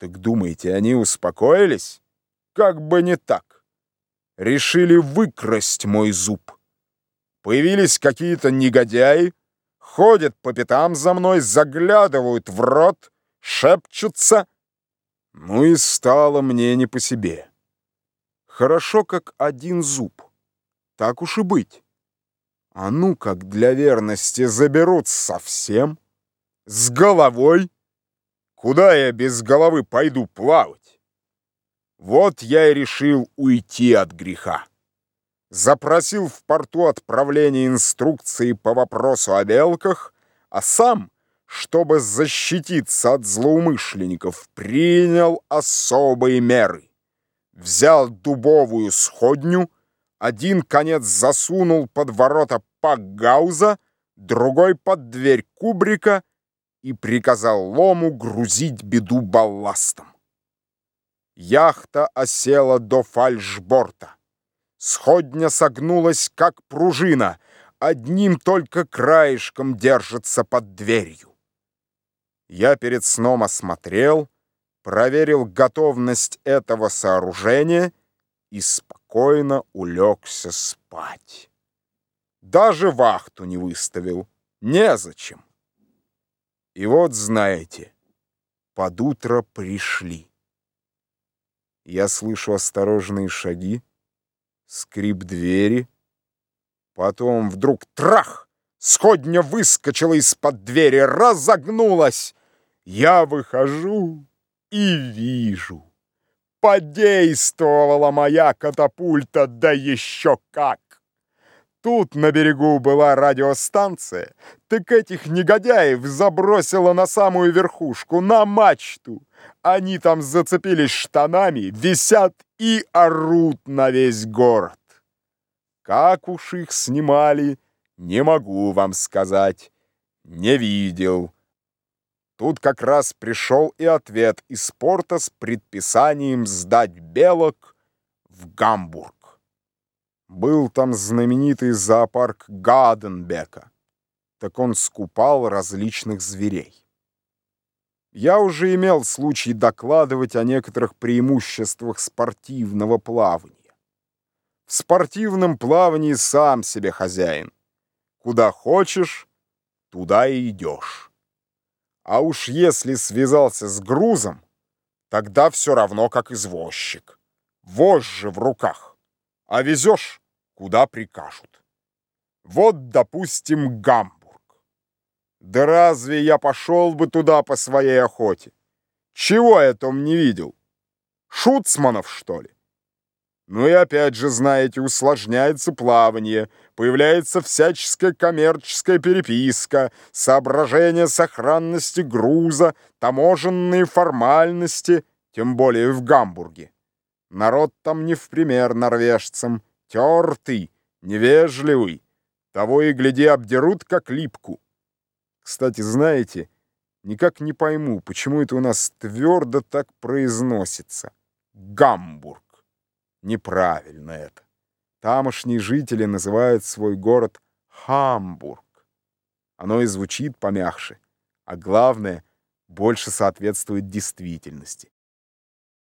Так думаете, они успокоились? Как бы не так. Решили выкрасть мой зуб. Появились какие-то негодяи, ходят по пятам за мной, заглядывают в рот, шепчутся. Ну и стало мне не по себе. Хорошо, как один зуб. Так уж и быть. А ну, как для верности заберут совсем, с головой. Куда я без головы пойду плавать? Вот я и решил уйти от греха. Запросил в порту отправление инструкции по вопросу о белках, а сам, чтобы защититься от злоумышленников, принял особые меры. Взял дубовую сходню, один конец засунул под ворота Пакгауза, другой под дверь кубрика и приказал лому грузить беду балластом. Яхта осела до фальшборта. Сходня согнулась, как пружина, одним только краешком держится под дверью. Я перед сном осмотрел, проверил готовность этого сооружения и спокойно улегся спать. Даже вахту не выставил, незачем. И вот, знаете, под утро пришли. Я слышу осторожные шаги, скрип двери. Потом вдруг трах! Сходня выскочила из-под двери, разогнулась. Я выхожу и вижу. Подействовала моя катапульта, да еще как! Тут на берегу была радиостанция, так этих негодяев забросило на самую верхушку, на мачту. Они там зацепились штанами, висят и орут на весь город. Как уж их снимали, не могу вам сказать, не видел. Тут как раз пришел и ответ из порта с предписанием сдать белок в Гамбург. Был там знаменитый зоопарк Гаденбека. Так он скупал различных зверей. Я уже имел случай докладывать о некоторых преимуществах спортивного плавания. В спортивном плавании сам себе хозяин. Куда хочешь, туда и идешь. А уж если связался с грузом, тогда все равно как извозчик. Вожжи в руках. А везешь куда прикажут. Вот, допустим, Гамбург. Да разве я пошел бы туда по своей охоте? Чего я там не видел? Шуцманов, что ли? Ну и опять же, знаете, усложняется плавание, появляется всяческая коммерческая переписка, соображения сохранности груза, таможенные формальности, тем более в Гамбурге. Народ там не в пример норвежцам тертый, невежливый. Того и гляди, обдерут, как липку. Кстати, знаете, никак не пойму, почему это у нас твердо так произносится. Гамбург. Неправильно это. Тамошние жители называют свой город Хамбург. Оно и звучит помягче, а главное, больше соответствует действительности.